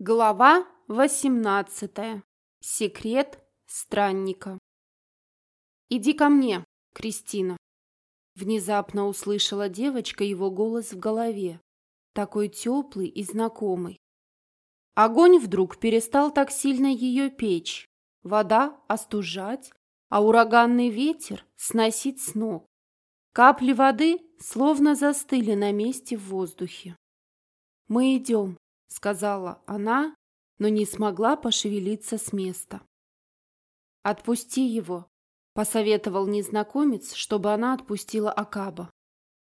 Глава 18. Секрет странника. «Иди ко мне, Кристина!» Внезапно услышала девочка его голос в голове, такой теплый и знакомый. Огонь вдруг перестал так сильно ее печь, вода остужать, а ураганный ветер сносить с ног. Капли воды словно застыли на месте в воздухе. «Мы идем», — сказала она, но не смогла пошевелиться с места. «Отпусти его», — посоветовал незнакомец, чтобы она отпустила Акаба.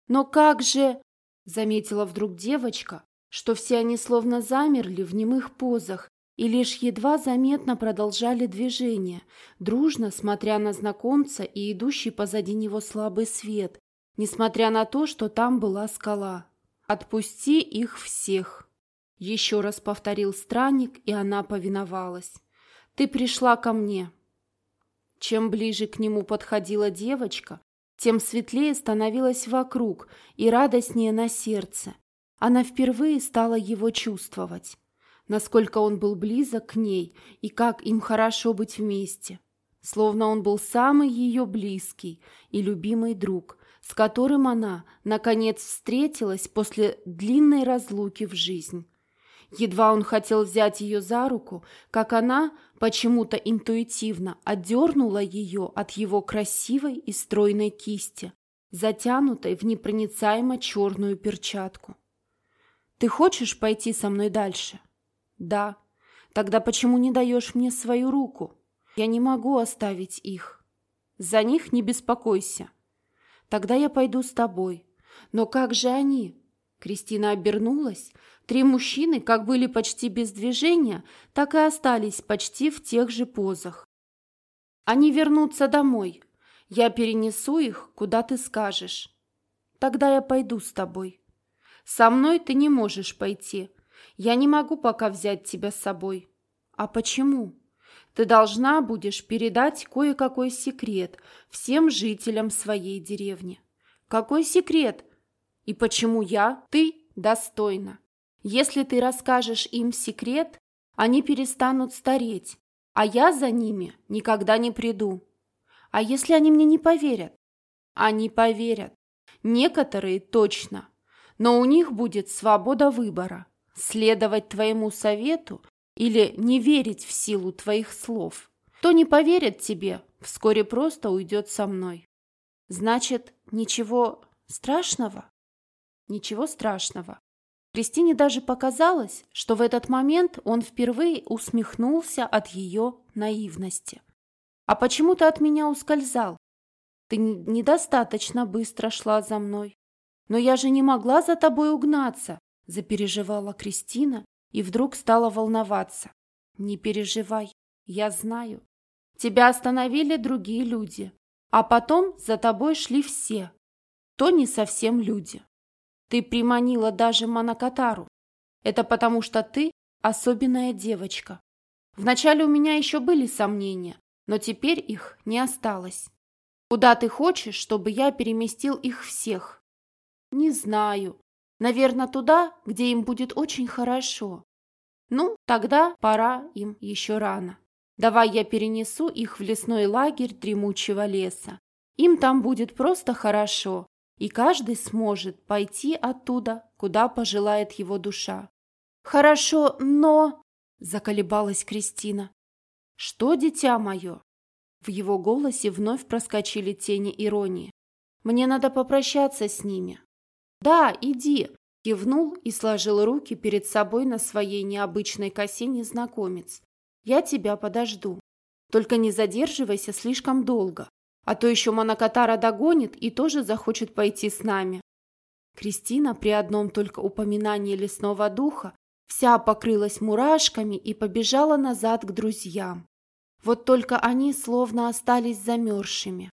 «Но как же...» — заметила вдруг девочка, что все они словно замерли в немых позах и лишь едва заметно продолжали движение, дружно смотря на знакомца и идущий позади него слабый свет, несмотря на то, что там была скала. «Отпусти их всех!» Еще раз повторил странник, и она повиновалась. «Ты пришла ко мне». Чем ближе к нему подходила девочка, тем светлее становилась вокруг и радостнее на сердце. Она впервые стала его чувствовать. Насколько он был близок к ней и как им хорошо быть вместе. Словно он был самый ее близкий и любимый друг, с которым она, наконец, встретилась после длинной разлуки в жизнь. Едва он хотел взять ее за руку, как она почему-то интуитивно отдернула ее от его красивой и стройной кисти, затянутой в непроницаемо черную перчатку. «Ты хочешь пойти со мной дальше?» «Да. Тогда почему не даешь мне свою руку? Я не могу оставить их. За них не беспокойся. Тогда я пойду с тобой. Но как же они?» Кристина обернулась. Три мужчины как были почти без движения, так и остались почти в тех же позах. Они вернутся домой. Я перенесу их, куда ты скажешь. Тогда я пойду с тобой. Со мной ты не можешь пойти. Я не могу пока взять тебя с собой. А почему? Ты должна будешь передать кое-какой секрет всем жителям своей деревни. Какой секрет? И почему я, ты, достойна? Если ты расскажешь им секрет, они перестанут стареть, а я за ними никогда не приду. А если они мне не поверят? Они поверят. Некоторые точно. Но у них будет свобода выбора. Следовать твоему совету или не верить в силу твоих слов. Кто не поверит тебе, вскоре просто уйдет со мной. Значит, ничего страшного? Ничего страшного. Кристине даже показалось, что в этот момент он впервые усмехнулся от ее наивности. «А почему ты от меня ускользал? Ты недостаточно быстро шла за мной. Но я же не могла за тобой угнаться», – запереживала Кристина и вдруг стала волноваться. «Не переживай, я знаю. Тебя остановили другие люди, а потом за тобой шли все. То не совсем люди. Ты приманила даже Манакатару. Это потому что ты особенная девочка. Вначале у меня еще были сомнения, но теперь их не осталось. Куда ты хочешь, чтобы я переместил их всех? Не знаю. Наверное, туда, где им будет очень хорошо. Ну, тогда пора им еще рано. Давай я перенесу их в лесной лагерь дремучего леса. Им там будет просто хорошо, и каждый сможет пойти оттуда, куда пожелает его душа. «Хорошо, но...» – заколебалась Кристина. «Что, дитя мое?» В его голосе вновь проскочили тени иронии. «Мне надо попрощаться с ними». «Да, иди», – кивнул и сложил руки перед собой на своей необычной косе незнакомец. «Я тебя подожду. Только не задерживайся слишком долго. А то еще Монокатара догонит и тоже захочет пойти с нами. Кристина при одном только упоминании лесного духа вся покрылась мурашками и побежала назад к друзьям. Вот только они словно остались замерзшими.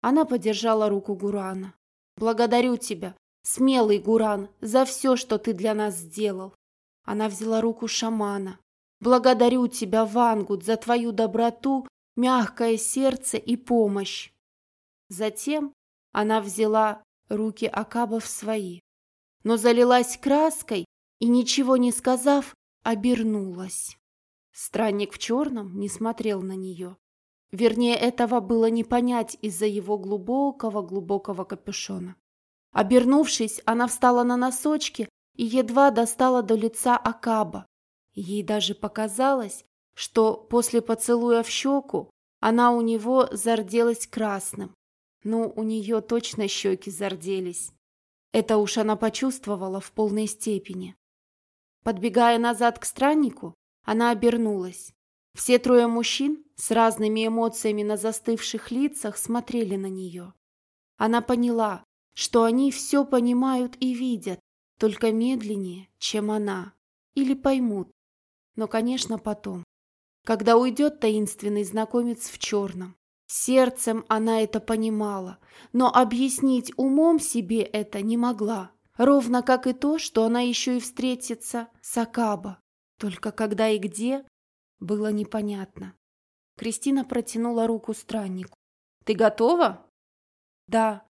Она подержала руку Гурана. «Благодарю тебя, смелый Гуран, за все, что ты для нас сделал». Она взяла руку шамана. «Благодарю тебя, Вангут, за твою доброту, мягкое сердце и помощь. Затем она взяла руки Акаба в свои, но залилась краской и, ничего не сказав, обернулась. Странник в черном не смотрел на нее. Вернее, этого было не понять из-за его глубокого-глубокого капюшона. Обернувшись, она встала на носочки и едва достала до лица Акаба. Ей даже показалось, что после поцелуя в щеку она у него зарделась красным. Ну, у нее точно щеки зарделись. Это уж она почувствовала в полной степени. Подбегая назад к страннику, она обернулась. Все трое мужчин с разными эмоциями на застывших лицах смотрели на нее. Она поняла, что они все понимают и видят, только медленнее, чем она. Или поймут. Но, конечно, потом. Когда уйдет таинственный знакомец в черном. Сердцем она это понимала, но объяснить умом себе это не могла. Ровно как и то, что она еще и встретится с Акаба. Только когда и где, было непонятно. Кристина протянула руку страннику. «Ты готова?» «Да,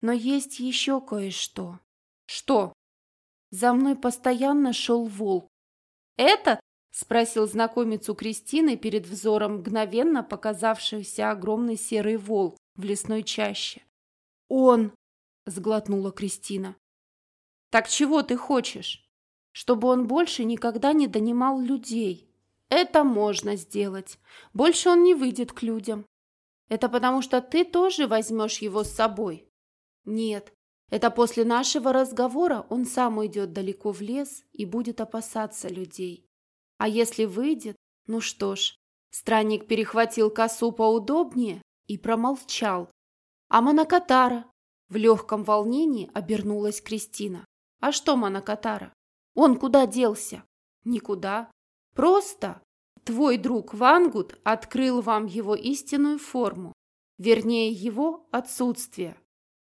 но есть еще кое-что». «Что?» За мной постоянно шел волк. «Этот?» — спросил знакомец у Кристины перед взором мгновенно показавшийся огромный серый волк в лесной чаще. «Он!» — сглотнула Кристина. «Так чего ты хочешь?» «Чтобы он больше никогда не донимал людей. Это можно сделать. Больше он не выйдет к людям. Это потому что ты тоже возьмешь его с собой?» «Нет, это после нашего разговора он сам уйдет далеко в лес и будет опасаться людей. А если выйдет, ну что ж, странник перехватил косу поудобнее и промолчал. А Монокатара? В легком волнении обернулась Кристина. А что Монокатара? Он куда делся? Никуда. Просто твой друг Вангут открыл вам его истинную форму, вернее его отсутствие.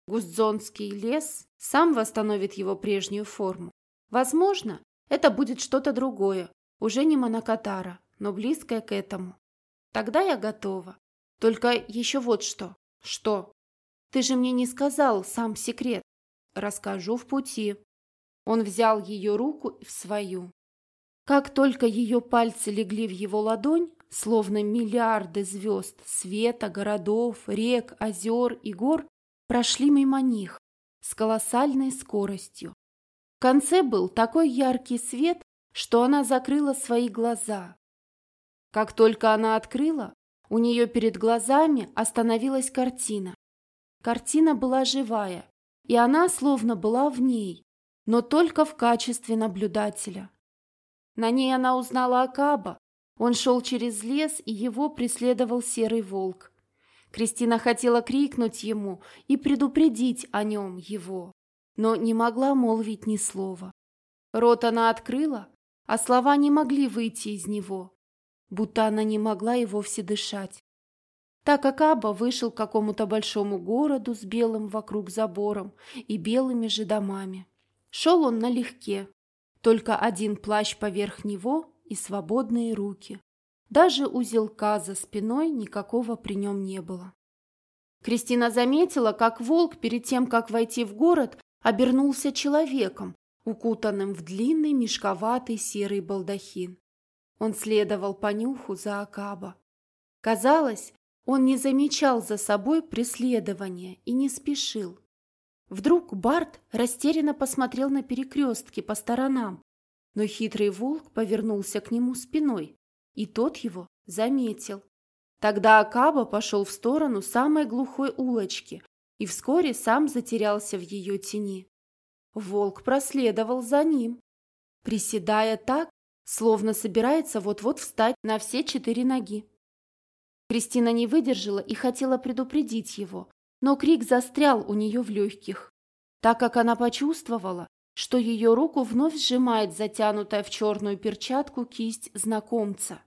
Гуздзонский лес сам восстановит его прежнюю форму. Возможно, это будет что-то другое, уже не Монокатара, но близкое к этому. Тогда я готова. Только еще вот что. Что? Ты же мне не сказал сам секрет. Расскажу в пути. Он взял ее руку в свою. Как только ее пальцы легли в его ладонь, словно миллиарды звезд, света, городов, рек, озер и гор, прошли мимо них с колоссальной скоростью. В конце был такой яркий свет, что она закрыла свои глаза. Как только она открыла, у нее перед глазами остановилась картина. Картина была живая, и она словно была в ней, но только в качестве наблюдателя. На ней она узнала Акаба. Он шел через лес, и его преследовал серый волк. Кристина хотела крикнуть ему и предупредить о нем его, но не могла молвить ни слова. Рот она открыла, а слова не могли выйти из него, будто она не могла и вовсе дышать. Так как Аба вышел к какому-то большому городу с белым вокруг забором и белыми же домами. Шел он налегке, только один плащ поверх него и свободные руки. Даже узелка за спиной никакого при нем не было. Кристина заметила, как волк перед тем, как войти в город, обернулся человеком, укутанным в длинный мешковатый серый балдахин. Он следовал по нюху за Акаба. Казалось, он не замечал за собой преследования и не спешил. Вдруг Барт растерянно посмотрел на перекрестки по сторонам, но хитрый волк повернулся к нему спиной и тот его заметил. Тогда Акаба пошел в сторону самой глухой улочки и вскоре сам затерялся в ее тени. Волк проследовал за ним, приседая так, словно собирается вот-вот встать на все четыре ноги. Кристина не выдержала и хотела предупредить его, но крик застрял у нее в легких, так как она почувствовала, что ее руку вновь сжимает затянутая в черную перчатку кисть знакомца.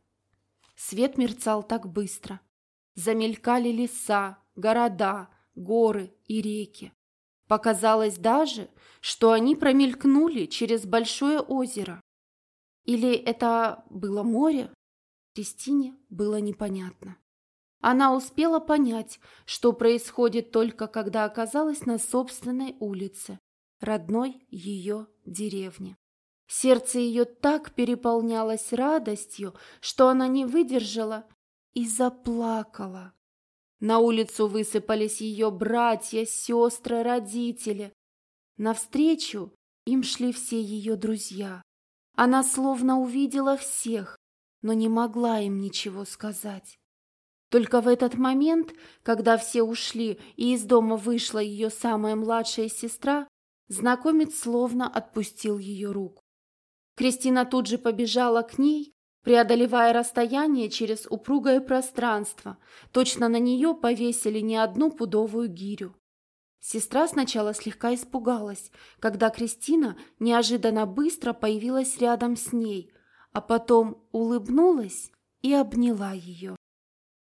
Свет мерцал так быстро. Замелькали леса, города, горы и реки. Показалось даже, что они промелькнули через большое озеро. Или это было море? Кристине было непонятно. Она успела понять, что происходит только когда оказалась на собственной улице, родной ее деревне. Сердце ее так переполнялось радостью, что она не выдержала и заплакала. На улицу высыпались ее братья, сестры, родители. Навстречу им шли все ее друзья. Она словно увидела всех, но не могла им ничего сказать. Только в этот момент, когда все ушли и из дома вышла ее самая младшая сестра, знакомец словно отпустил ее руку. Кристина тут же побежала к ней, преодолевая расстояние через упругое пространство. Точно на нее повесили не одну пудовую гирю. Сестра сначала слегка испугалась, когда Кристина неожиданно быстро появилась рядом с ней, а потом улыбнулась и обняла ее.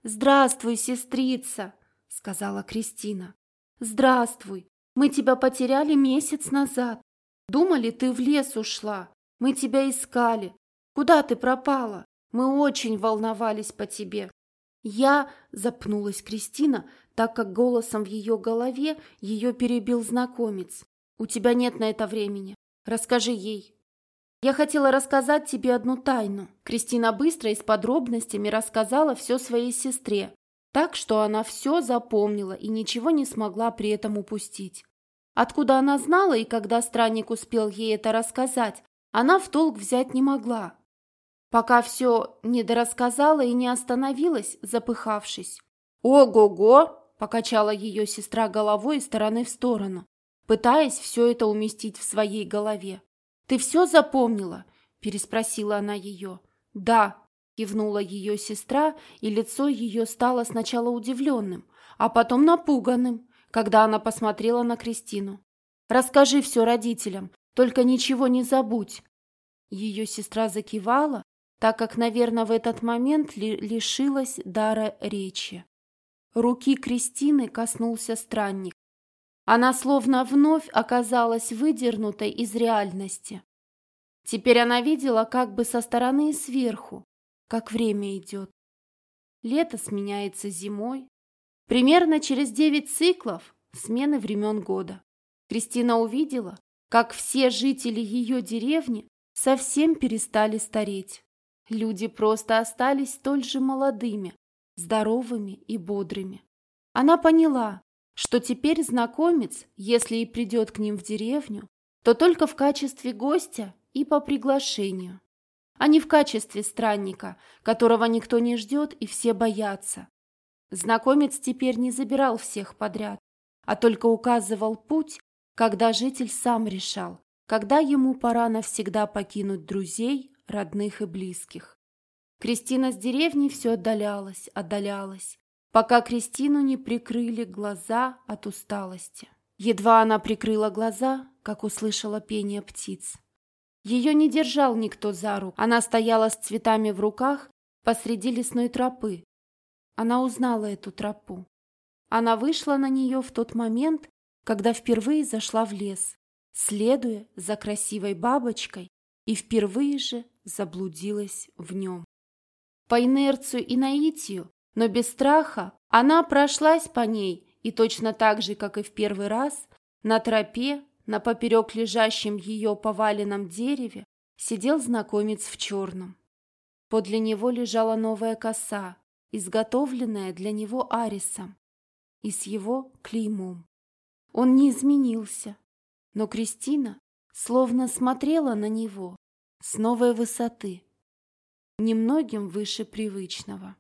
«Здравствуй, сестрица!» — сказала Кристина. «Здравствуй! Мы тебя потеряли месяц назад. Думали, ты в лес ушла. Мы тебя искали. Куда ты пропала? Мы очень волновались по тебе». Я запнулась Кристина, так как голосом в ее голове ее перебил знакомец. «У тебя нет на это времени. Расскажи ей». «Я хотела рассказать тебе одну тайну». Кристина быстро и с подробностями рассказала все своей сестре, так что она все запомнила и ничего не смогла при этом упустить. Откуда она знала и когда странник успел ей это рассказать, она в толк взять не могла. Пока все не дорассказала и не остановилась, запыхавшись. «Ого-го!» Покачала ее сестра головой из стороны в сторону, пытаясь все это уместить в своей голове. «Ты все запомнила?» – переспросила она ее. «Да», – кивнула ее сестра, и лицо ее стало сначала удивленным, а потом напуганным, когда она посмотрела на Кристину. «Расскажи все родителям, только ничего не забудь». Ее сестра закивала, так как, наверное, в этот момент ли лишилась дара речи. Руки Кристины коснулся странник. Она словно вновь оказалась выдернутой из реальности. Теперь она видела как бы со стороны и сверху, как время идет. Лето сменяется зимой. Примерно через девять циклов смены времен года. Кристина увидела, как все жители ее деревни совсем перестали стареть. Люди просто остались столь же молодыми, здоровыми и бодрыми. Она поняла, что теперь знакомец, если и придет к ним в деревню, то только в качестве гостя и по приглашению, а не в качестве странника, которого никто не ждет и все боятся. Знакомец теперь не забирал всех подряд, а только указывал путь, когда житель сам решал, когда ему пора навсегда покинуть друзей, родных и близких. Кристина с деревни все отдалялась, отдалялась, пока Кристину не прикрыли глаза от усталости. Едва она прикрыла глаза, как услышала пение птиц. Ее не держал никто за руку, она стояла с цветами в руках посреди лесной тропы. Она узнала эту тропу. Она вышла на нее в тот момент, когда впервые зашла в лес, следуя за красивой бабочкой, и впервые же заблудилась в нем. По инерцию и наитию, но без страха, она прошлась по ней и точно так же, как и в первый раз, на тропе, на поперек лежащем ее поваленном дереве, сидел знакомец в черном. Подле него лежала новая коса, изготовленная для него Арисом и с его клеймом. Он не изменился, но Кристина словно смотрела на него с новой высоты немногим выше привычного.